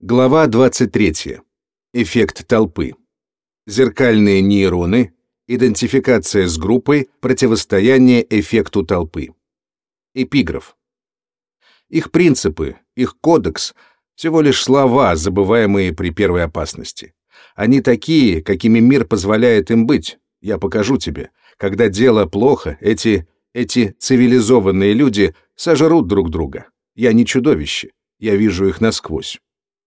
Глава 23. Эффект толпы. Зеркальные нейроны, идентификация с группой, противостояние эффекту толпы. Эпиграф. Их принципы, их кодекс — всего лишь слова, забываемые при первой опасности. Они такие, какими мир позволяет им быть. Я покажу тебе. Когда дело плохо, эти, эти цивилизованные люди сожрут друг друга. Я не чудовище. Я вижу их насквозь.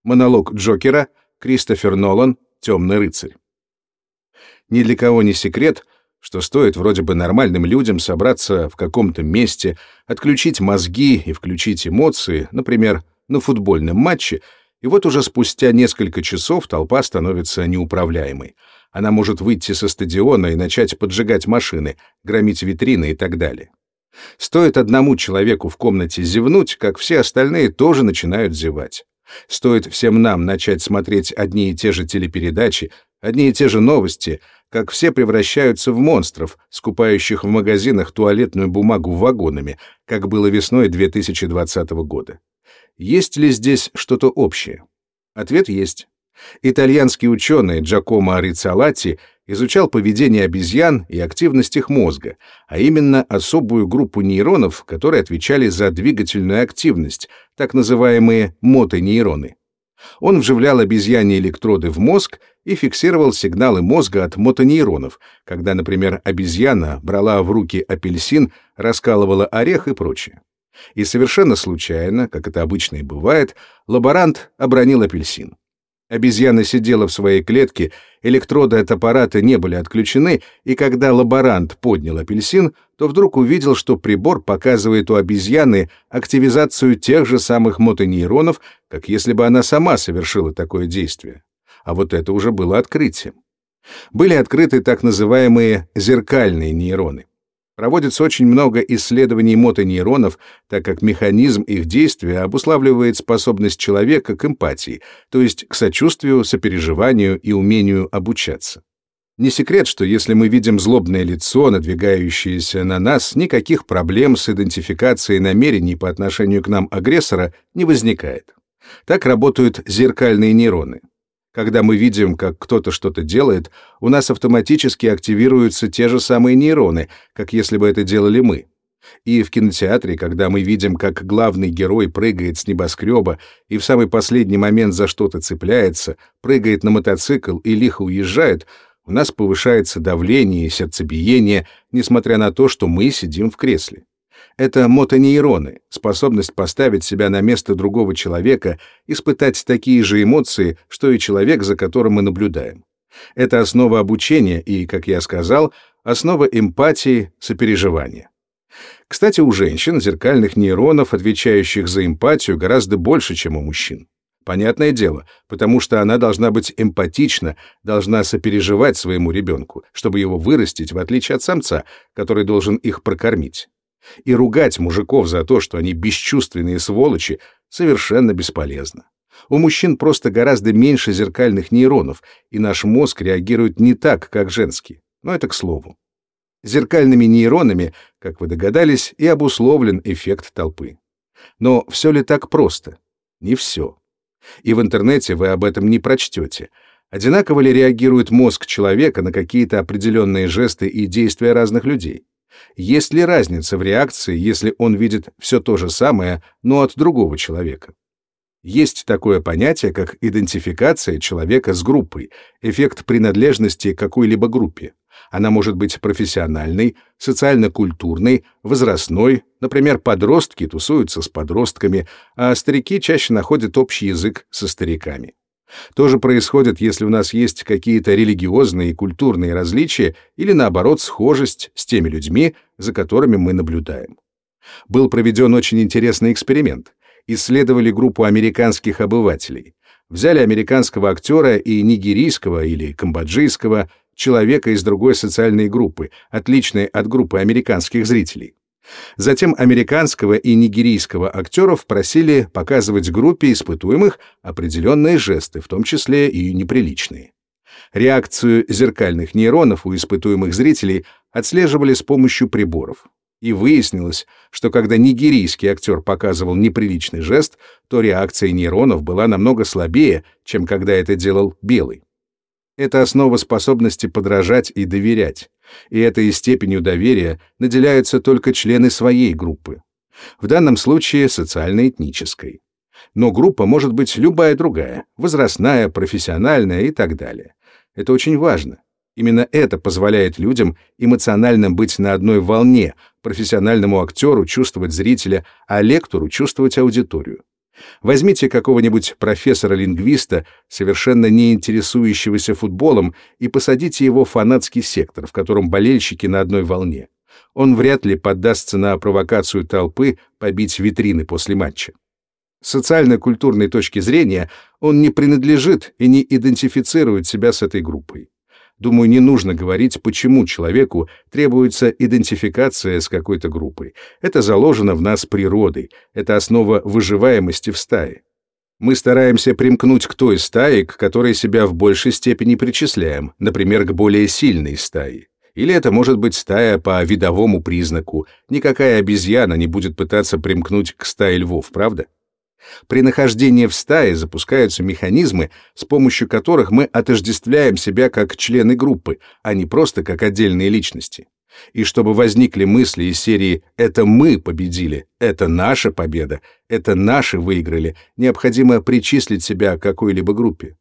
Монолог Джокера, Кристофер Нолан, «Темный рыцарь». Ни для кого не секрет, что стоит вроде бы нормальным людям собраться в каком-то месте, отключить мозги и включить эмоции, например, на футбольном матче, и вот уже спустя несколько часов толпа становится неуправляемой. Она может выйти со стадиона и начать поджигать машины, громить витрины и так далее. Стоит одному человеку в комнате зевнуть, как все остальные тоже начинают зевать. Стоит всем нам начать смотреть одни и те же телепередачи, одни и те же новости, как все превращаются в монстров, скупающих в магазинах туалетную бумагу вагонами, как было весной 2020 года. Есть ли здесь что-то общее? Ответ есть. Итальянский ученый Джакомо Рицалати изучал поведение обезьян и активность их мозга, а именно особую группу нейронов, которые отвечали за двигательную активность, так называемые мотонейроны. Он вживлял обезьяне электроды в мозг и фиксировал сигналы мозга от мотонейронов, когда, например, обезьяна брала в руки апельсин, раскалывала орех и прочее. И совершенно случайно, как это обычно и бывает, лаборант обронил апельсин. Обезьяна сидела в своей клетке, электроды от аппарата не были отключены, и когда лаборант поднял апельсин, то вдруг увидел, что прибор показывает у обезьяны активизацию тех же самых мотонейронов, как если бы она сама совершила такое действие. А вот это уже было открытием. Были открыты так называемые зеркальные нейроны. Проводится очень много исследований мотонейронов, так как механизм их действия обуславливает способность человека к эмпатии, то есть к сочувствию, сопереживанию и умению обучаться. Не секрет, что если мы видим злобное лицо, надвигающееся на нас, никаких проблем с идентификацией намерений по отношению к нам агрессора не возникает. Так работают зеркальные нейроны. Когда мы видим, как кто-то что-то делает, у нас автоматически активируются те же самые нейроны, как если бы это делали мы. И в кинотеатре, когда мы видим, как главный герой прыгает с небоскреба и в самый последний момент за что-то цепляется, прыгает на мотоцикл и лихо уезжает, у нас повышается давление и сердцебиение, несмотря на то, что мы сидим в кресле. Это мотонейроны, способность поставить себя на место другого человека, испытать такие же эмоции, что и человек, за которым мы наблюдаем. Это основа обучения и, как я сказал, основа эмпатии, сопереживания. Кстати, у женщин зеркальных нейронов, отвечающих за эмпатию, гораздо больше, чем у мужчин. Понятное дело, потому что она должна быть эмпатична, должна сопереживать своему ребенку, чтобы его вырастить, в отличие от самца, который должен их прокормить. И ругать мужиков за то, что они бесчувственные сволочи, совершенно бесполезно. У мужчин просто гораздо меньше зеркальных нейронов, и наш мозг реагирует не так, как женский. Но это к слову. Зеркальными нейронами, как вы догадались, и обусловлен эффект толпы. Но все ли так просто? Не все. И в интернете вы об этом не прочтете. Одинаково ли реагирует мозг человека на какие-то определенные жесты и действия разных людей? Есть ли разница в реакции, если он видит все то же самое, но от другого человека? Есть такое понятие, как идентификация человека с группой, эффект принадлежности к какой-либо группе. Она может быть профессиональной, социально-культурной, возрастной, например, подростки тусуются с подростками, а старики чаще находят общий язык со стариками. То же происходит, если у нас есть какие-то религиозные и культурные различия или, наоборот, схожесть с теми людьми, за которыми мы наблюдаем. Был проведен очень интересный эксперимент. Исследовали группу американских обывателей. Взяли американского актера и нигерийского или камбоджийского человека из другой социальной группы, отличной от группы американских зрителей. Затем американского и нигерийского актеров просили показывать группе испытуемых определенные жесты, в том числе и неприличные. Реакцию зеркальных нейронов у испытуемых зрителей отслеживали с помощью приборов. И выяснилось, что когда нигерийский актер показывал неприличный жест, то реакция нейронов была намного слабее, чем когда это делал белый. Это основа способности подражать и доверять, и этой степенью доверия наделяются только члены своей группы. В данном случае социально-этнической. Но группа может быть любая другая, возрастная, профессиональная и так далее. Это очень важно. Именно это позволяет людям эмоционально быть на одной волне, профессиональному актеру чувствовать зрителя, а лектору чувствовать аудиторию. Возьмите какого-нибудь профессора-лингвиста, совершенно не интересующегося футболом, и посадите его в фанатский сектор, в котором болельщики на одной волне. Он вряд ли поддастся на провокацию толпы побить витрины после матча. С социально-культурной точки зрения он не принадлежит и не идентифицирует себя с этой группой. Думаю, не нужно говорить, почему человеку требуется идентификация с какой-то группой. Это заложено в нас природой, это основа выживаемости в стае. Мы стараемся примкнуть к той стае, к которой себя в большей степени причисляем, например, к более сильной стае. Или это может быть стая по видовому признаку. Никакая обезьяна не будет пытаться примкнуть к стае львов, правда? При нахождении в стае запускаются механизмы, с помощью которых мы отождествляем себя как члены группы, а не просто как отдельные личности. И чтобы возникли мысли из серии «это мы победили», «это наша победа», «это наши выиграли», необходимо причислить себя к какой-либо группе.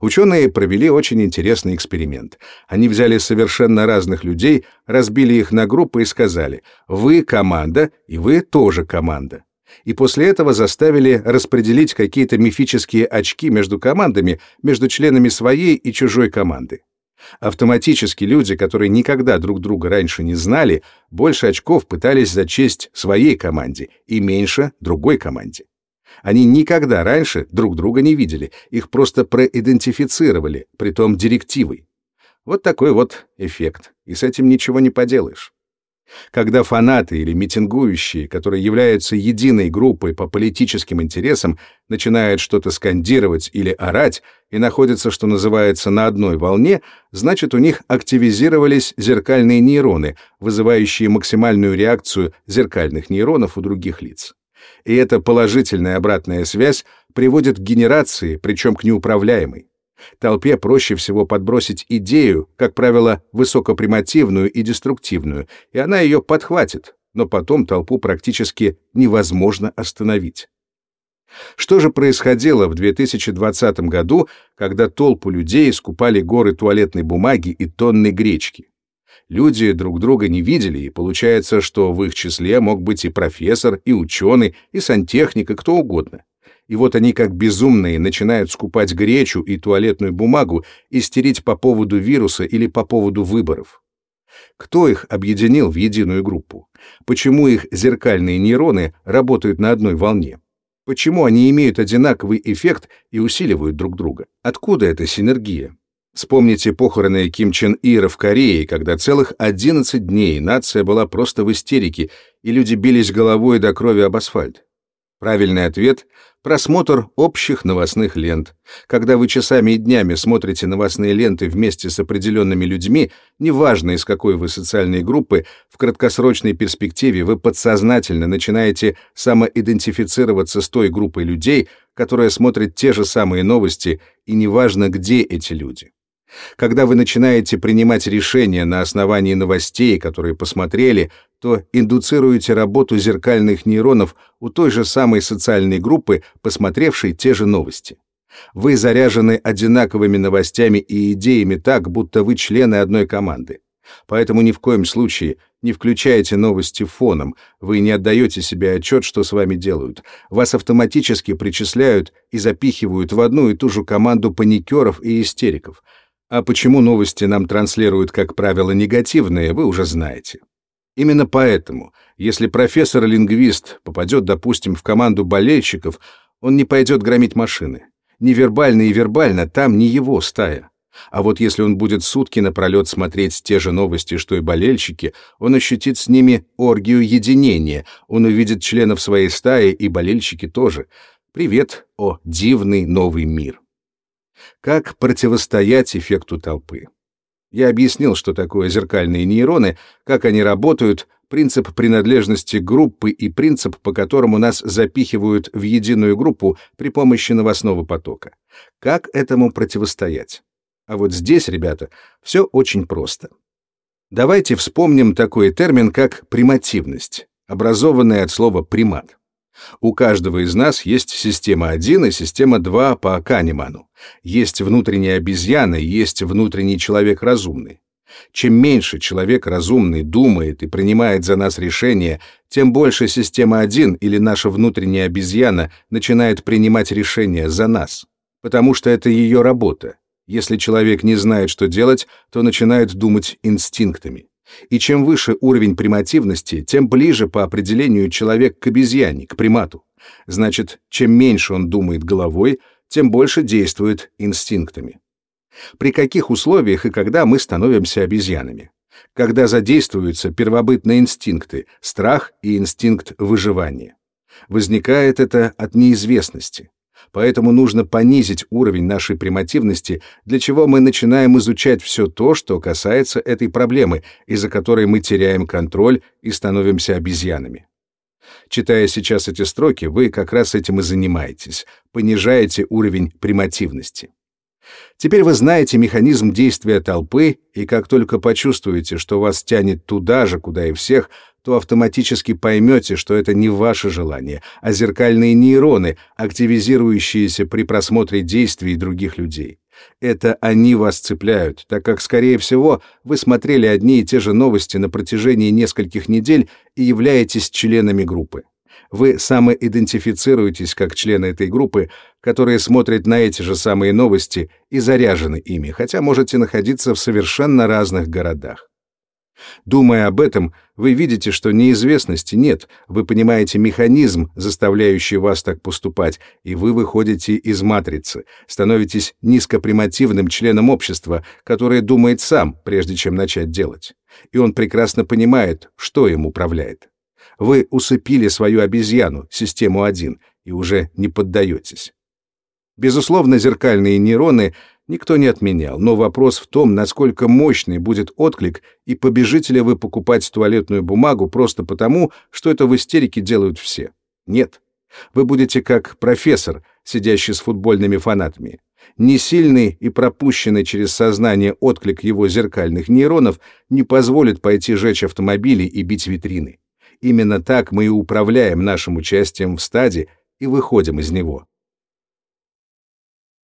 Ученые провели очень интересный эксперимент. Они взяли совершенно разных людей, разбили их на группы и сказали «вы команда, и вы тоже команда» и после этого заставили распределить какие-то мифические очки между командами, между членами своей и чужой команды. Автоматически люди, которые никогда друг друга раньше не знали, больше очков пытались зачесть своей команде и меньше другой команде. Они никогда раньше друг друга не видели, их просто проидентифицировали, притом директивой. Вот такой вот эффект, и с этим ничего не поделаешь. Когда фанаты или митингующие, которые являются единой группой по политическим интересам, начинают что-то скандировать или орать и находятся, что называется, на одной волне, значит, у них активизировались зеркальные нейроны, вызывающие максимальную реакцию зеркальных нейронов у других лиц. И эта положительная обратная связь приводит к генерации, причем к неуправляемой. Толпе проще всего подбросить идею, как правило, высокопримативную и деструктивную, и она ее подхватит, но потом толпу практически невозможно остановить. Что же происходило в 2020 году, когда толпу людей скупали горы туалетной бумаги и тонны гречки? Люди друг друга не видели, и получается, что в их числе мог быть и профессор, и ученый, и сантехник, и кто угодно и вот они как безумные начинают скупать гречу и туалетную бумагу, истерить по поводу вируса или по поводу выборов. Кто их объединил в единую группу? Почему их зеркальные нейроны работают на одной волне? Почему они имеют одинаковый эффект и усиливают друг друга? Откуда эта синергия? Вспомните похороны Ким Чен Ира в Корее, когда целых 11 дней нация была просто в истерике, и люди бились головой до крови об асфальт. Правильный ответ — просмотр общих новостных лент. Когда вы часами и днями смотрите новостные ленты вместе с определенными людьми, неважно из какой вы социальной группы, в краткосрочной перспективе вы подсознательно начинаете самоидентифицироваться с той группой людей, которая смотрит те же самые новости, и неважно, где эти люди. Когда вы начинаете принимать решения на основании новостей, которые посмотрели, то индуцируете работу зеркальных нейронов у той же самой социальной группы, посмотревшей те же новости. Вы заряжены одинаковыми новостями и идеями так, будто вы члены одной команды. Поэтому ни в коем случае не включайте новости фоном, вы не отдаете себе отчет, что с вами делают. Вас автоматически причисляют и запихивают в одну и ту же команду паникеров и истериков — а почему новости нам транслируют, как правило, негативные, вы уже знаете. Именно поэтому, если профессор-лингвист попадет, допустим, в команду болельщиков, он не пойдет громить машины. Невербально и вербально там не его стая. А вот если он будет сутки напролет смотреть те же новости, что и болельщики, он ощутит с ними оргию единения, он увидит членов своей стаи и болельщики тоже. Привет, о дивный новый мир! Как противостоять эффекту толпы? Я объяснил, что такое зеркальные нейроны, как они работают, принцип принадлежности группы и принцип, по которому нас запихивают в единую группу при помощи новостного потока. Как этому противостоять? А вот здесь, ребята, все очень просто. Давайте вспомним такой термин, как примативность, образованный от слова примат. У каждого из нас есть система 1 и система 2 по Канеману. Есть внутренняя обезьяна, есть внутренний человек разумный. Чем меньше человек разумный думает и принимает за нас решения, тем больше система 1 или наша внутренняя обезьяна начинает принимать решения за нас. Потому что это ее работа. Если человек не знает, что делать, то начинает думать инстинктами. И чем выше уровень примативности, тем ближе по определению человек к обезьяне, к примату. Значит, чем меньше он думает головой, тем больше действует инстинктами. При каких условиях и когда мы становимся обезьянами? Когда задействуются первобытные инстинкты, страх и инстинкт выживания. Возникает это от неизвестности. Поэтому нужно понизить уровень нашей примативности, для чего мы начинаем изучать все то, что касается этой проблемы, из-за которой мы теряем контроль и становимся обезьянами. Читая сейчас эти строки, вы как раз этим и занимаетесь, понижаете уровень примативности. Теперь вы знаете механизм действия толпы, и как только почувствуете, что вас тянет туда же, куда и всех, то автоматически поймете, что это не ваше желание, а зеркальные нейроны, активизирующиеся при просмотре действий других людей. Это они вас цепляют, так как, скорее всего, вы смотрели одни и те же новости на протяжении нескольких недель и являетесь членами группы. Вы самоидентифицируетесь как члены этой группы, которые смотрят на эти же самые новости и заряжены ими, хотя можете находиться в совершенно разных городах. Думая об этом, вы видите, что неизвестности нет, вы понимаете механизм, заставляющий вас так поступать, и вы выходите из матрицы, становитесь низкопримативным членом общества, которое думает сам, прежде чем начать делать. И он прекрасно понимает, что им управляет. Вы усыпили свою обезьяну, систему 1, и уже не поддаетесь. Безусловно, зеркальные нейроны — никто не отменял, но вопрос в том, насколько мощный будет отклик и побежите ли вы покупать туалетную бумагу просто потому, что это в истерике делают все. Нет. Вы будете как профессор, сидящий с футбольными фанатами. Несильный и пропущенный через сознание отклик его зеркальных нейронов не позволит пойти жечь автомобили и бить витрины. Именно так мы и управляем нашим участием в стаде и выходим из него.